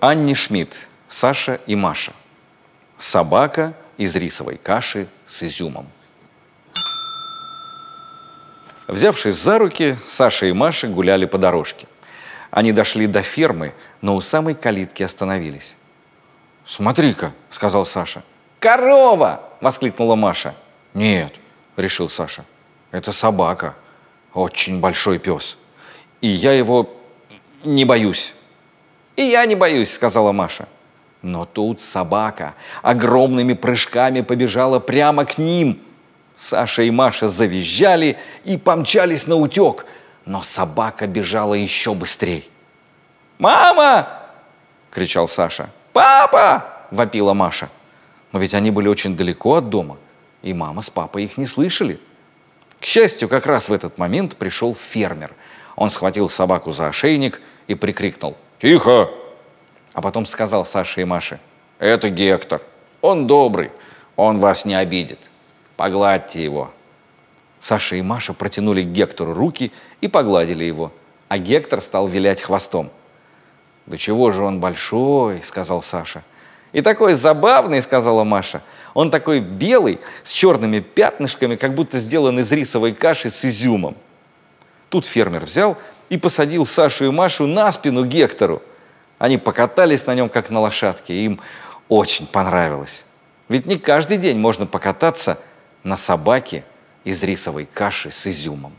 Анни Шмидт, Саша и Маша. Собака из рисовой каши с изюмом. Взявшись за руки, Саша и Маша гуляли по дорожке. Они дошли до фермы, но у самой калитки остановились. «Смотри-ка», — сказал Саша. «Корова!» — воскликнула Маша. «Нет», — решил Саша. «Это собака. Очень большой пес. И я его не боюсь». «И я не боюсь», — сказала Маша. Но тут собака огромными прыжками побежала прямо к ним. Саша и Маша завизжали и помчались на утек, но собака бежала еще быстрее. «Мама!» — кричал Саша. «Папа!» — вопила Маша. Но ведь они были очень далеко от дома, и мама с папой их не слышали. К счастью, как раз в этот момент пришел фермер. Он схватил собаку за ошейник и прикрикнул «Тихо!» А потом сказал Саше и Маше «Это Гектор, он добрый, он вас не обидит, погладьте его». Саша и Маша протянули к Гектору руки и погладили его, а Гектор стал вилять хвостом. «Да чего же он большой!» — сказал Саша. «И такой забавный!» — сказала Маша. «Он такой белый, с черными пятнышками, как будто сделан из рисовой каши с изюмом». Тут фермер взял и посадил Сашу и Машу на спину Гектору. Они покатались на нем, как на лошадке, и им очень понравилось. Ведь не каждый день можно покататься на собаке из рисовой каши с изюмом.